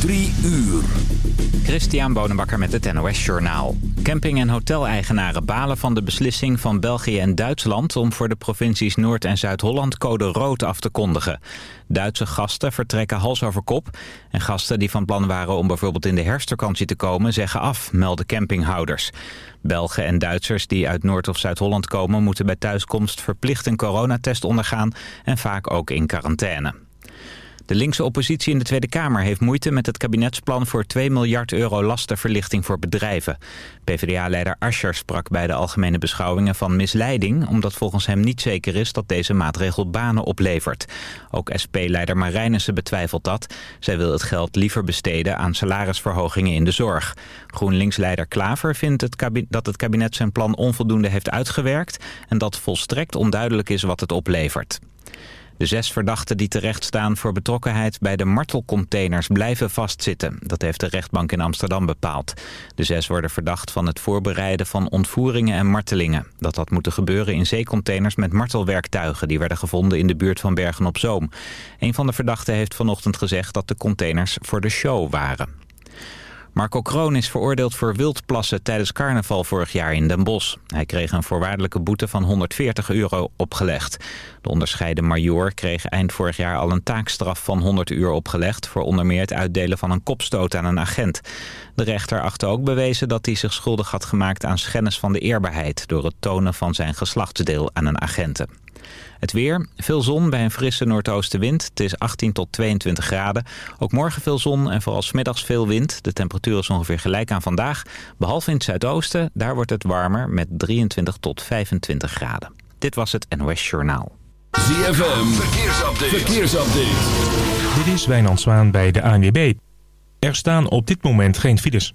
Drie uur. Christian Bonenbakker met het NOS Journaal. Camping- en hoteleigenaren balen van de beslissing van België en Duitsland... om voor de provincies Noord- en Zuid-Holland code rood af te kondigen. Duitse gasten vertrekken hals over kop. En gasten die van plan waren om bijvoorbeeld in de herfstvakantie te komen... zeggen af, melden campinghouders. Belgen en Duitsers die uit Noord- of Zuid-Holland komen... moeten bij thuiskomst verplicht een coronatest ondergaan... en vaak ook in quarantaine. De linkse oppositie in de Tweede Kamer heeft moeite met het kabinetsplan voor 2 miljard euro lastenverlichting voor bedrijven. PvdA-leider Ascher sprak bij de algemene beschouwingen van misleiding, omdat volgens hem niet zeker is dat deze maatregel banen oplevert. Ook SP-leider Marijnissen betwijfelt dat. Zij wil het geld liever besteden aan salarisverhogingen in de zorg. GroenLinks-leider Klaver vindt dat het kabinet zijn plan onvoldoende heeft uitgewerkt en dat volstrekt onduidelijk is wat het oplevert. De zes verdachten die terecht staan voor betrokkenheid bij de martelcontainers blijven vastzitten. Dat heeft de rechtbank in Amsterdam bepaald. De zes worden verdacht van het voorbereiden van ontvoeringen en martelingen. Dat had moeten gebeuren in zeecontainers met martelwerktuigen... die werden gevonden in de buurt van Bergen-op-Zoom. Een van de verdachten heeft vanochtend gezegd dat de containers voor de show waren. Marco Kroon is veroordeeld voor wildplassen tijdens carnaval vorig jaar in Den Bosch. Hij kreeg een voorwaardelijke boete van 140 euro opgelegd. De onderscheiden major kreeg eind vorig jaar al een taakstraf van 100 uur opgelegd... voor onder meer het uitdelen van een kopstoot aan een agent. De rechter achtte ook bewezen dat hij zich schuldig had gemaakt aan schennis van de eerbaarheid... door het tonen van zijn geslachtsdeel aan een agenten. Het weer, veel zon bij een frisse noordoostenwind. Het is 18 tot 22 graden. Ook morgen veel zon en vooral smiddags veel wind. De temperatuur is ongeveer gelijk aan vandaag. Behalve in het zuidoosten, daar wordt het warmer met 23 tot 25 graden. Dit was het NOS Journaal. ZFM, verkeersupdate. verkeersupdate. Dit is Wijnand Zwaan bij de ANWB. Er staan op dit moment geen files.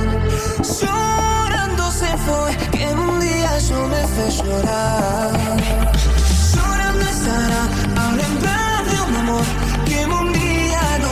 Llorando se fue, que un día yo me fui llorar. Llorando estará, ahora en paz de un amor que un día no.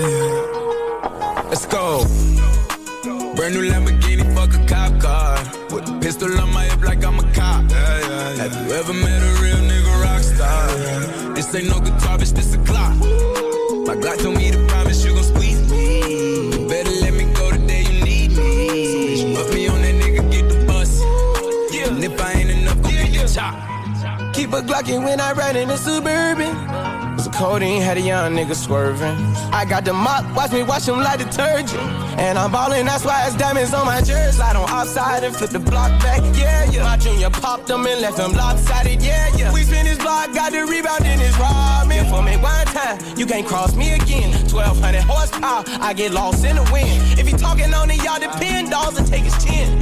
Brand new Lamborghini, fuck a cop car. With a pistol on my hip like I'm a cop. Yeah, yeah, yeah. Have you ever met a real nigga rock star? This ain't no guitar, bitch, this a clock. My Glock told me to promise you gon' squeeze me. You better let me go the day you need me. So put me on that nigga, get the bus. Yeah. And if I ain't enough, go get the chop. Keep a Glockin' when I ride in the Suburban. Codeine had a young nigga swerving. I got the mop, watch me wash him like detergent. And I'm ballin', that's why it's diamonds on my jersey. Slide on outside and flip the block back, yeah, yeah. My junior popped them and left them lopsided, yeah, yeah. We spin his block, got the rebound in his robbing. For me one time, you can't cross me again. 1200 horsepower, I get lost in the wind. If he talking on it, y'all depend, dolls and take his chin.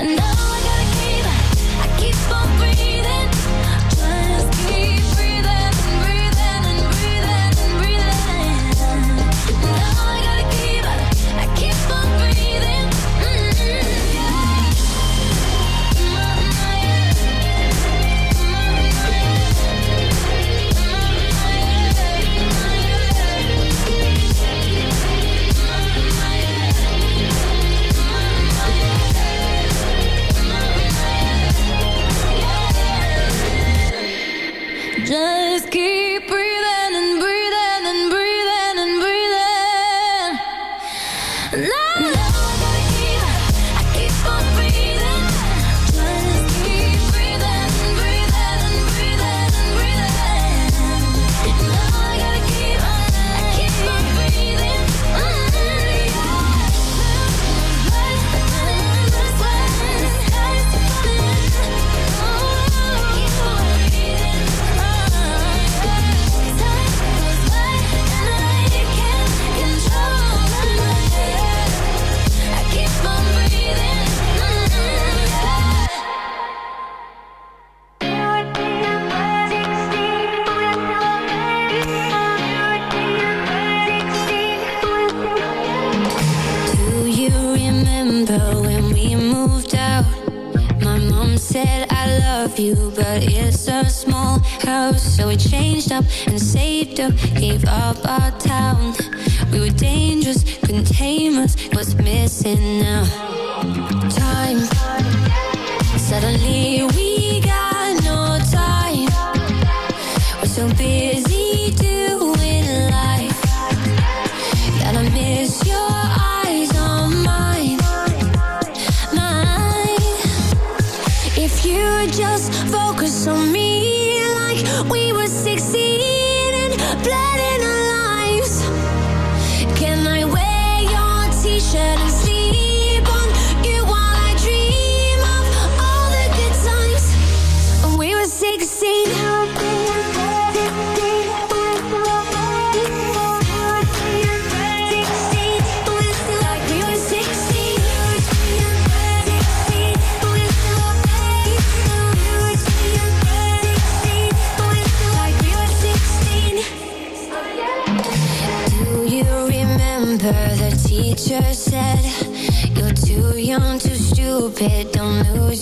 And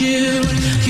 You.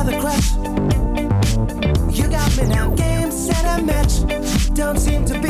another crush. You got me now, game, set, a match. Don't seem to be